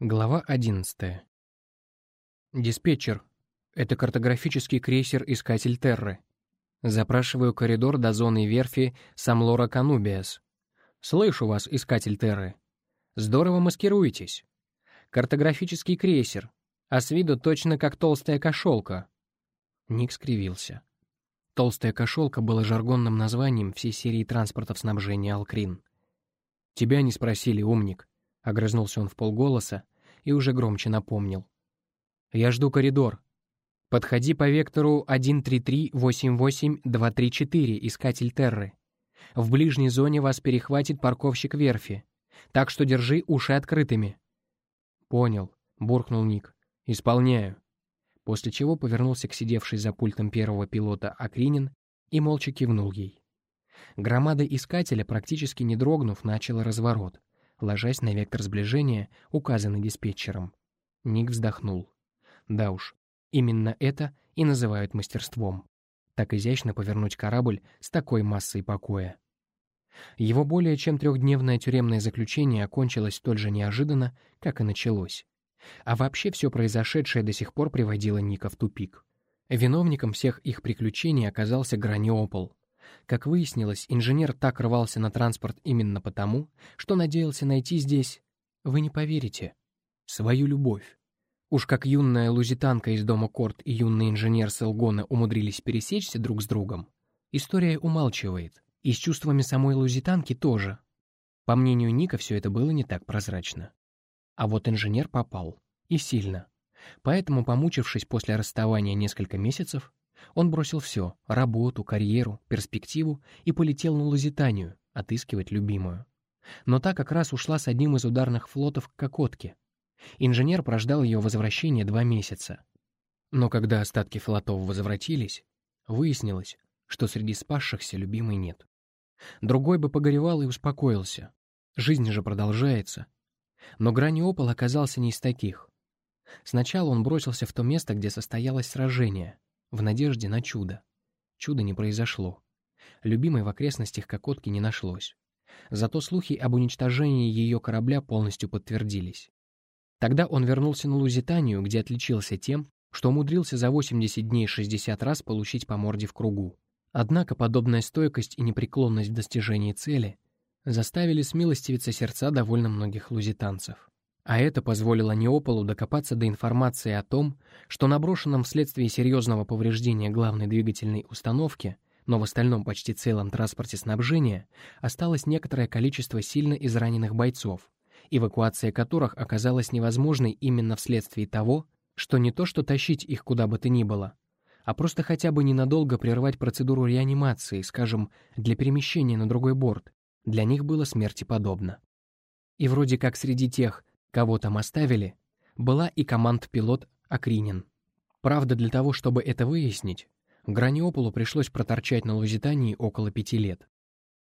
Глава 11. Диспетчер. Это картографический крейсер-искатель Терры. Запрашиваю коридор до зоны верфи Самлора Канубиас. Слышу вас, искатель Терры. Здорово маскируетесь. Картографический крейсер, а с виду точно как толстая кошелка. Ник скривился. Толстая кошелка была жаргонным названием всей серии транспортов снабжения Алкрин. «Тебя не спросили, умник», — огрызнулся он в полголоса и уже громче напомнил. «Я жду коридор. Подходи по вектору 133-88-234, искатель Терры. В ближней зоне вас перехватит парковщик верфи, так что держи уши открытыми». «Понял», — буркнул Ник. «Исполняю». После чего повернулся к сидевшей за пультом первого пилота Акринин и молча кивнул ей. Громада искателя, практически не дрогнув, начала разворот, ложась на вектор сближения, указанный диспетчером. Ник вздохнул. Да уж, именно это и называют мастерством. Так изящно повернуть корабль с такой массой покоя. Его более чем трехдневное тюремное заключение окончилось столь же неожиданно, как и началось. А вообще все произошедшее до сих пор приводило Ника в тупик. Виновником всех их приключений оказался Граниопол, как выяснилось, инженер так рвался на транспорт именно потому, что надеялся найти здесь, вы не поверите, свою любовь. Уж как юная лузитанка из дома Корт и юный инженер Селгона умудрились пересечься друг с другом, история умалчивает. И с чувствами самой лузитанки тоже. По мнению Ника, все это было не так прозрачно. А вот инженер попал. И сильно. Поэтому, помучившись после расставания несколько месяцев, он бросил все — работу, карьеру, перспективу и полетел на Лузитанию отыскивать любимую. Но та как раз ушла с одним из ударных флотов к Кокотке. Инженер прождал ее возвращение два месяца. Но когда остатки флотов возвратились, выяснилось, что среди спасшихся любимой нет. Другой бы погоревал и успокоился. Жизнь же продолжается. Но Граниопол оказался не из таких. Сначала он бросился в то место, где состоялось сражение — в надежде на чудо. Чудо не произошло. Любимой в окрестностях Кокотки не нашлось. Зато слухи об уничтожении ее корабля полностью подтвердились. Тогда он вернулся на Лузитанию, где отличился тем, что умудрился за 80 дней 60 раз получить по морде в кругу. Однако подобная стойкость и непреклонность в достижении цели заставили смилостивиться сердца довольно многих лузитанцев. А это позволило Неополу докопаться до информации о том, что на брошенном вследствие серьезного повреждения главной двигательной установки, но в остальном почти целом транспорте снабжения, осталось некоторое количество сильно израненных бойцов, эвакуация которых оказалась невозможной именно вследствие того, что не то что тащить их куда бы то ни было, а просто хотя бы ненадолго прервать процедуру реанимации, скажем, для перемещения на другой борт, для них было смерти подобно. И вроде как среди тех, кого там оставили, была и команд-пилот Акринин. Правда, для того, чтобы это выяснить, Граниополу пришлось проторчать на Лузитании около пяти лет.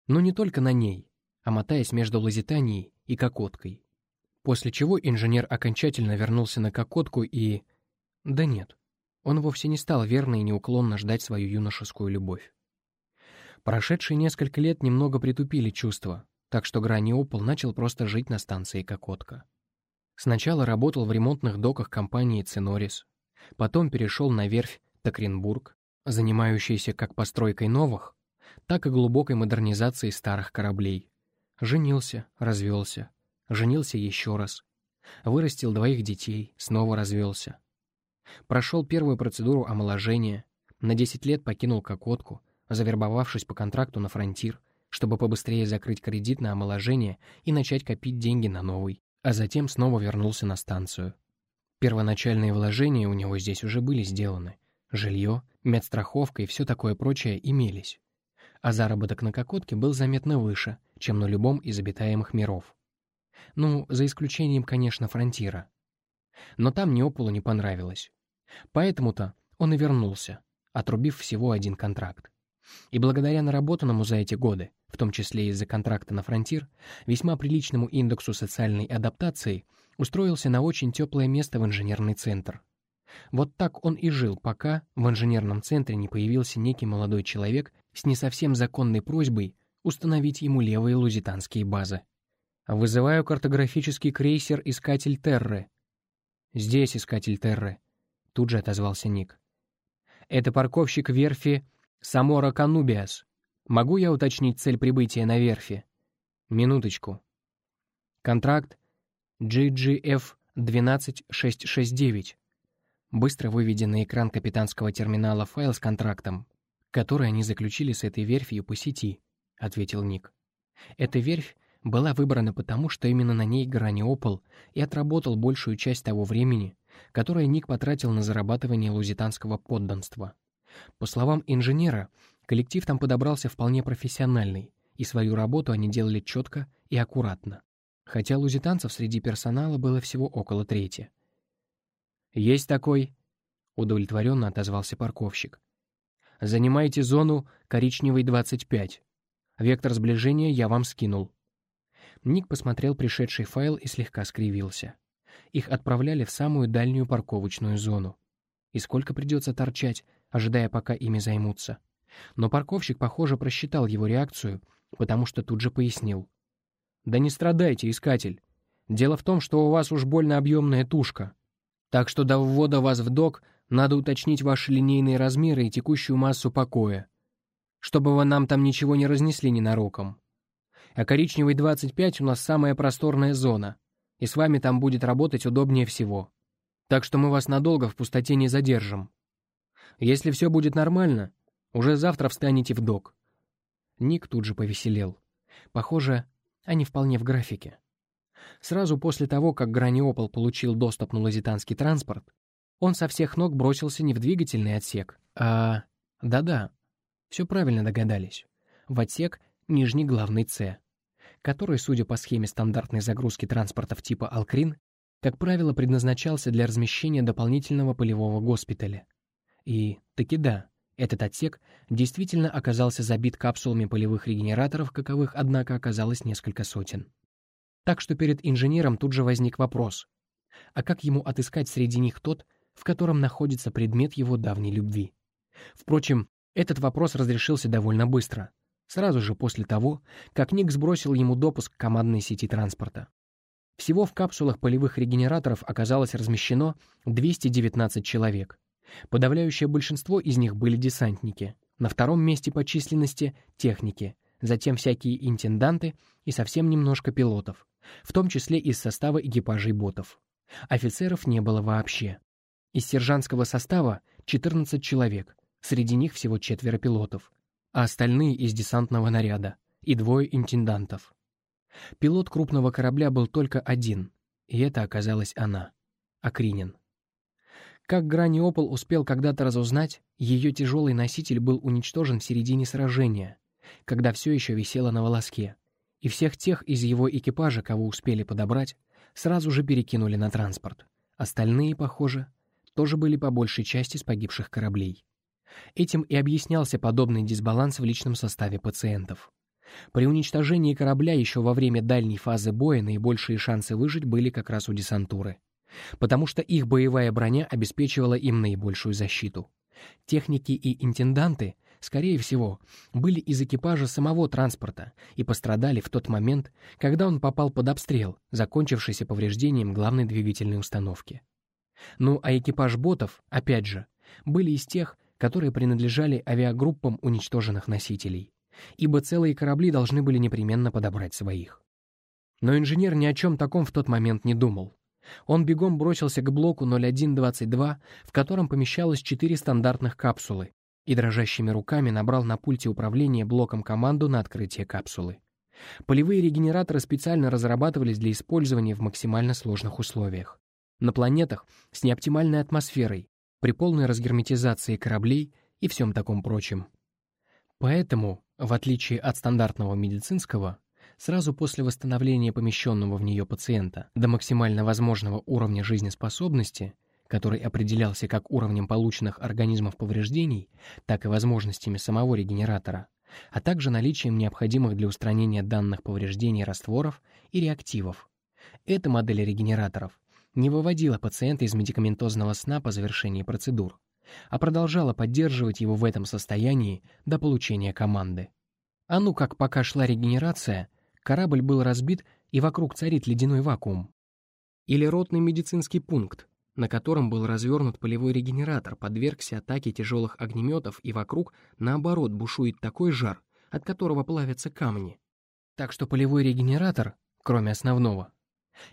Но не только на ней, а мотаясь между Лузитанией и Кокоткой. После чего инженер окончательно вернулся на Кокотку и... Да нет, он вовсе не стал верно и неуклонно ждать свою юношескую любовь. Прошедшие несколько лет немного притупили чувства, так что Граниопол начал просто жить на станции Кокотка. Сначала работал в ремонтных доках компании «Цинорис», потом перешел на верфь «Токренбург», занимающаяся как постройкой новых, так и глубокой модернизацией старых кораблей. Женился, развелся, женился еще раз, вырастил двоих детей, снова развелся. Прошел первую процедуру омоложения, на 10 лет покинул Кокотку, завербовавшись по контракту на фронтир, чтобы побыстрее закрыть кредит на омоложение и начать копить деньги на новый а затем снова вернулся на станцию. Первоначальные вложения у него здесь уже были сделаны. Жилье, медстраховка и все такое прочее имелись. А заработок на Кокотке был заметно выше, чем на любом из обитаемых миров. Ну, за исключением, конечно, фронтира. Но там Неополу не понравилось. Поэтому-то он и вернулся, отрубив всего один контракт. И благодаря наработанному за эти годы, в том числе из-за контракта на фронтир, весьма приличному индексу социальной адаптации, устроился на очень теплое место в инженерный центр. Вот так он и жил, пока в инженерном центре не появился некий молодой человек с не совсем законной просьбой установить ему левые лузитанские базы. «Вызываю картографический крейсер «Искатель Терры». «Здесь Искатель Терры», — тут же отозвался Ник. «Это парковщик верфи Самора Канубиас. Могу я уточнить цель прибытия на верфи?» «Минуточку». Контракт GGF-12669. Быстро выведя на экран капитанского терминала файл с контрактом, который они заключили с этой верфью по сети, ответил Ник. Эта верфь была выбрана потому, что именно на ней Граниопол и отработал большую часть того времени, которое Ник потратил на зарабатывание лузитанского подданства. По словам инженера, коллектив там подобрался вполне профессиональный, и свою работу они делали четко и аккуратно, хотя лузитанцев среди персонала было всего около трети. «Есть такой», — удовлетворенно отозвался парковщик. «Занимайте зону коричневый 25. Вектор сближения я вам скинул. Ник посмотрел пришедший файл и слегка скривился. Их отправляли в самую дальнюю парковочную зону. И сколько придется торчать, ожидая, пока ими займутся. Но парковщик, похоже, просчитал его реакцию, потому что тут же пояснил. «Да не страдайте, искатель. Дело в том, что у вас уж больно объемная тушка. Так что до ввода вас в док надо уточнить ваши линейные размеры и текущую массу покоя, чтобы вы нам там ничего не разнесли ненароком а коричневый 25 у нас самая просторная зона, и с вами там будет работать удобнее всего. Так что мы вас надолго в пустоте не задержим. Если все будет нормально, уже завтра встанете в док». Ник тут же повеселел. Похоже, они вполне в графике. Сразу после того, как Граниопол получил доступ на лазитанский транспорт, он со всех ног бросился не в двигательный отсек, а... Да-да, все правильно догадались. В отсек нижний главный С который, судя по схеме стандартной загрузки транспортов типа «Алкрин», как правило, предназначался для размещения дополнительного полевого госпиталя. И таки да, этот отсек действительно оказался забит капсулами полевых регенераторов, каковых, однако, оказалось несколько сотен. Так что перед инженером тут же возник вопрос. А как ему отыскать среди них тот, в котором находится предмет его давней любви? Впрочем, этот вопрос разрешился довольно быстро сразу же после того, как Ник сбросил ему допуск к командной сети транспорта. Всего в капсулах полевых регенераторов оказалось размещено 219 человек. Подавляющее большинство из них были десантники, на втором месте по численности — техники, затем всякие интенданты и совсем немножко пилотов, в том числе из состава экипажей ботов. Офицеров не было вообще. Из сержантского состава — 14 человек, среди них всего четверо пилотов, а остальные из десантного наряда и двое интендантов. Пилот крупного корабля был только один, и это оказалась она, Акринин. Как Граниопол успел когда-то разузнать, ее тяжелый носитель был уничтожен в середине сражения, когда все еще висело на волоске, и всех тех из его экипажа, кого успели подобрать, сразу же перекинули на транспорт. Остальные, похоже, тоже были по большей части с погибших кораблей. Этим и объяснялся подобный дисбаланс в личном составе пациентов. При уничтожении корабля еще во время дальней фазы боя наибольшие шансы выжить были как раз у десантуры, потому что их боевая броня обеспечивала им наибольшую защиту. Техники и интенданты, скорее всего, были из экипажа самого транспорта и пострадали в тот момент, когда он попал под обстрел, закончившийся повреждением главной двигательной установки. Ну а экипаж ботов, опять же, были из тех, которые принадлежали авиагруппам уничтоженных носителей, ибо целые корабли должны были непременно подобрать своих. Но инженер ни о чем таком в тот момент не думал. Он бегом бросился к блоку 0122, в котором помещалось четыре стандартных капсулы, и дрожащими руками набрал на пульте управления блоком команду на открытие капсулы. Полевые регенераторы специально разрабатывались для использования в максимально сложных условиях. На планетах с неоптимальной атмосферой, при полной разгерметизации кораблей и всем таком прочем. Поэтому, в отличие от стандартного медицинского, сразу после восстановления помещенного в нее пациента до максимально возможного уровня жизнеспособности, который определялся как уровнем полученных организмов повреждений, так и возможностями самого регенератора, а также наличием необходимых для устранения данных повреждений растворов и реактивов. Эта модель регенераторов не выводила пациента из медикаментозного сна по завершении процедур, а продолжала поддерживать его в этом состоянии до получения команды. А ну как пока шла регенерация, корабль был разбит и вокруг царит ледяной вакуум. Или ротный медицинский пункт, на котором был развернут полевой регенератор, подвергся атаке тяжелых огнеметов, и вокруг, наоборот, бушует такой жар, от которого плавятся камни. Так что полевой регенератор, кроме основного,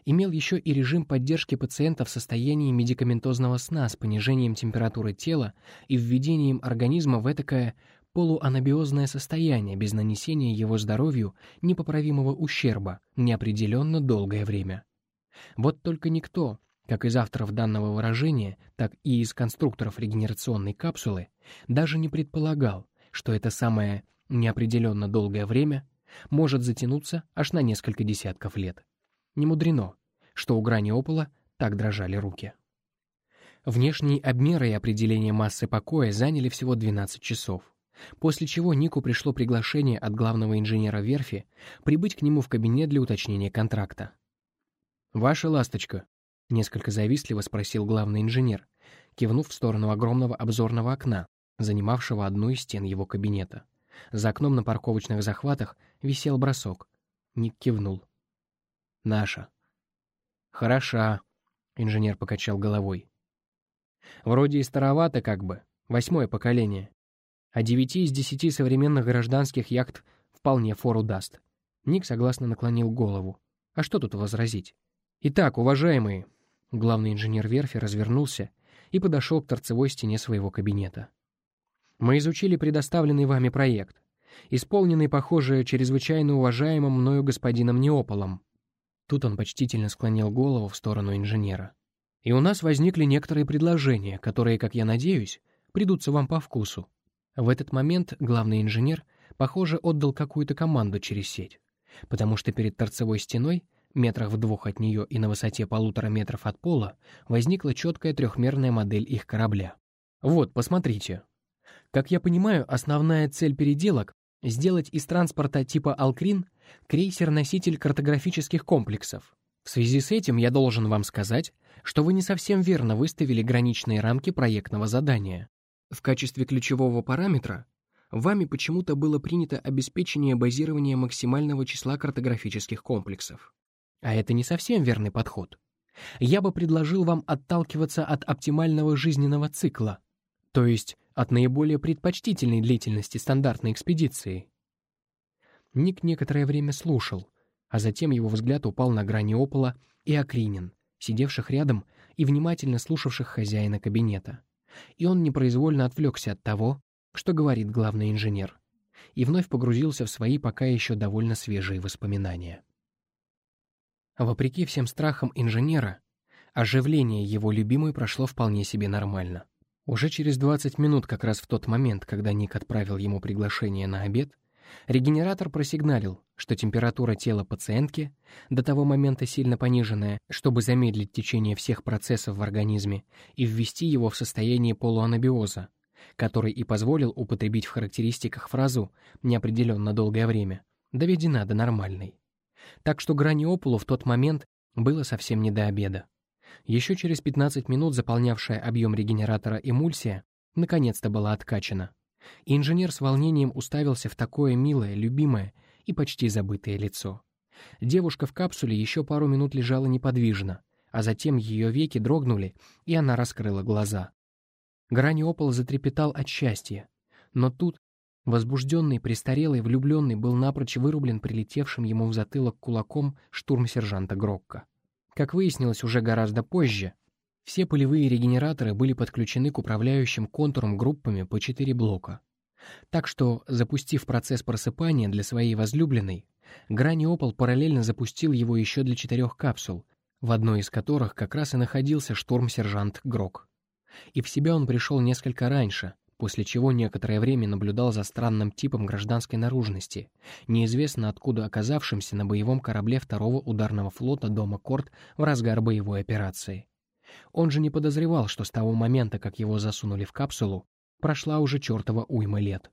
имел еще и режим поддержки пациента в состоянии медикаментозного сна с понижением температуры тела и введением организма в этакое полуанабиозное состояние без нанесения его здоровью непоправимого ущерба неопределенно долгое время. Вот только никто, как из авторов данного выражения, так и из конструкторов регенерационной капсулы, даже не предполагал, что это самое неопределенно долгое время может затянуться аж на несколько десятков лет. Не мудрено, что у грани опола так дрожали руки. Внешние обмеры и определение массы покоя заняли всего 12 часов, после чего Нику пришло приглашение от главного инженера верфи прибыть к нему в кабинет для уточнения контракта. «Ваша ласточка», — несколько завистливо спросил главный инженер, кивнув в сторону огромного обзорного окна, занимавшего одну из стен его кабинета. За окном на парковочных захватах висел бросок. Ник кивнул. Наша. Хороша, инженер покачал головой. Вроде и старовато как бы, восьмое поколение. А девяти из десяти современных гражданских яхт вполне фору даст. Ник согласно наклонил голову. А что тут возразить? Итак, уважаемые, главный инженер верфи развернулся и подошел к торцевой стене своего кабинета. Мы изучили предоставленный вами проект, исполненный, похоже, чрезвычайно уважаемым мною господином Неополом. Тут он почтительно склонил голову в сторону инженера. «И у нас возникли некоторые предложения, которые, как я надеюсь, придутся вам по вкусу». В этот момент главный инженер, похоже, отдал какую-то команду через сеть, потому что перед торцевой стеной, метрах в двух от нее и на высоте полутора метров от пола, возникла четкая трехмерная модель их корабля. «Вот, посмотрите». Как я понимаю, основная цель переделок — сделать из транспорта типа «Алкрин» крейсер-носитель картографических комплексов. В связи с этим я должен вам сказать, что вы не совсем верно выставили граничные рамки проектного задания. В качестве ключевого параметра вами почему-то было принято обеспечение базирования максимального числа картографических комплексов. А это не совсем верный подход. Я бы предложил вам отталкиваться от оптимального жизненного цикла, то есть от наиболее предпочтительной длительности стандартной экспедиции. Ник некоторое время слушал, а затем его взгляд упал на грани опола и Акринин, сидевших рядом и внимательно слушавших хозяина кабинета. И он непроизвольно отвлекся от того, что говорит главный инженер, и вновь погрузился в свои пока еще довольно свежие воспоминания. Вопреки всем страхам инженера, оживление его любимой прошло вполне себе нормально. Уже через 20 минут, как раз в тот момент, когда Ник отправил ему приглашение на обед, Регенератор просигналил, что температура тела пациентки, до того момента сильно пониженная, чтобы замедлить течение всех процессов в организме и ввести его в состояние полуанабиоза, который и позволил употребить в характеристиках фразу «неопределенно долгое время», доведена до нормальной. Так что граниопулу в тот момент было совсем не до обеда. Еще через 15 минут заполнявшая объем регенератора эмульсия наконец-то была откачана инженер с волнением уставился в такое милое, любимое и почти забытое лицо. Девушка в капсуле еще пару минут лежала неподвижно, а затем ее веки дрогнули, и она раскрыла глаза. Граниопол затрепетал от счастья, но тут возбужденный, престарелый, влюбленный был напрочь вырублен прилетевшим ему в затылок кулаком штурм-сержанта Грокка. Как выяснилось уже гораздо позже, все полевые регенераторы были подключены к управляющим контуром группами по четыре блока. Так что, запустив процесс просыпания для своей возлюбленной, Граниопол параллельно запустил его еще для четырех капсул, в одной из которых как раз и находился штурм-сержант Грок. И в себя он пришел несколько раньше, после чего некоторое время наблюдал за странным типом гражданской наружности, неизвестно откуда оказавшимся на боевом корабле второго ударного флота дома Корт в разгар боевой операции. Он же не подозревал, что с того момента, как его засунули в капсулу, прошла уже чертова уйма лет.